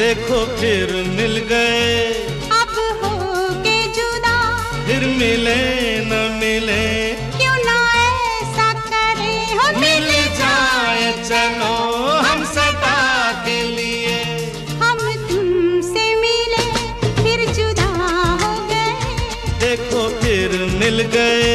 देखो फिर मिल गए। अब हो के जुदा। फिर मिले न मिले। क्यों ना ऐसा करे हो मिल जाए चलो हम सदा के लिए। हम तुमसे मिले फिर जुदा हो गए। देखो फिर मिल गए।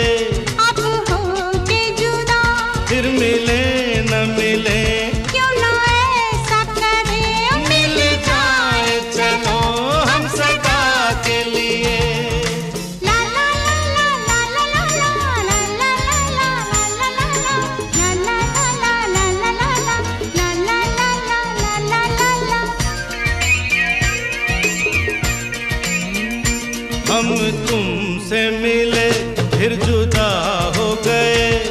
तुमसे मिले फिर जुदा हो गए।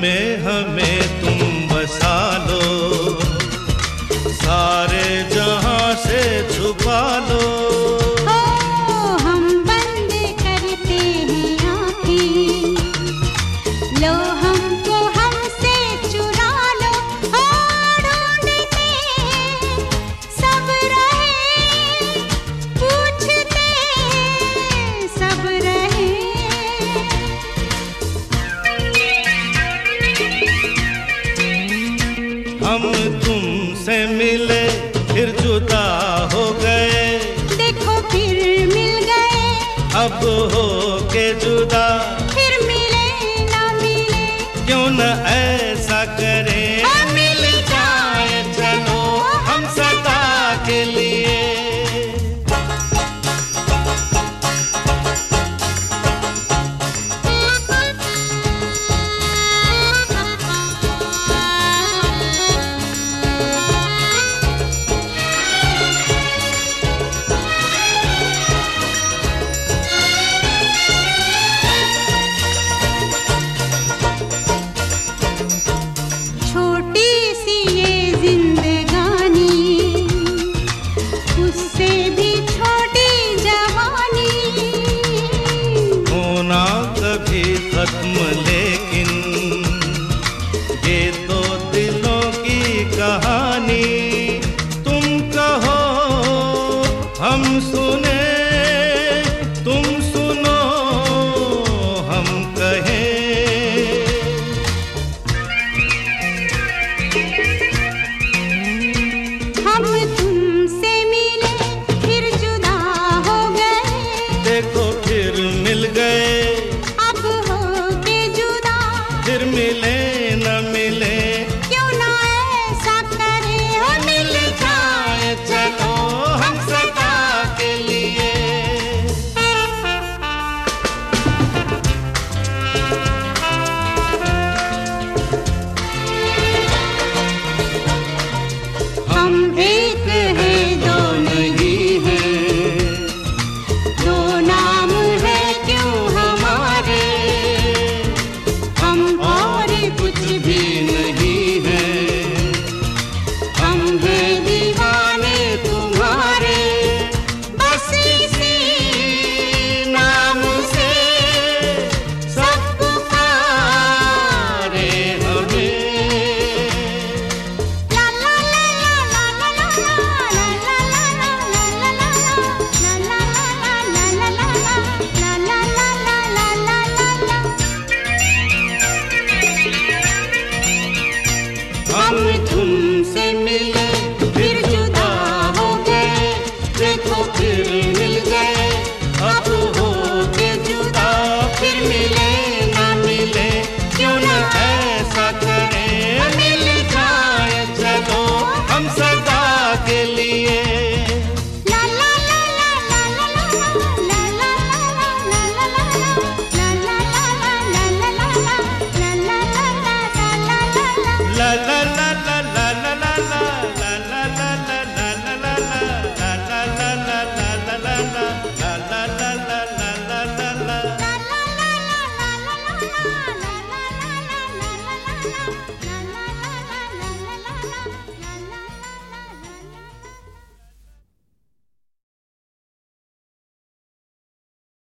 में हमें हम तुमसे मिले फिर जुदा हो गए। देखो फिर मिल गए। अब हो के जुदा। फिर मिले ना मिले। क्यों न ऐसा करे? लेकिन